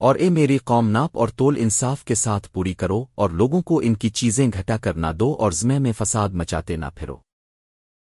اور اے میری قوم ناپ اور تول انصاف کے ساتھ پوری کرو اور لوگوں کو ان کی چیزیں گھٹا کر نہ دو اور زمے میں فساد مچاتے نہ پھرو۔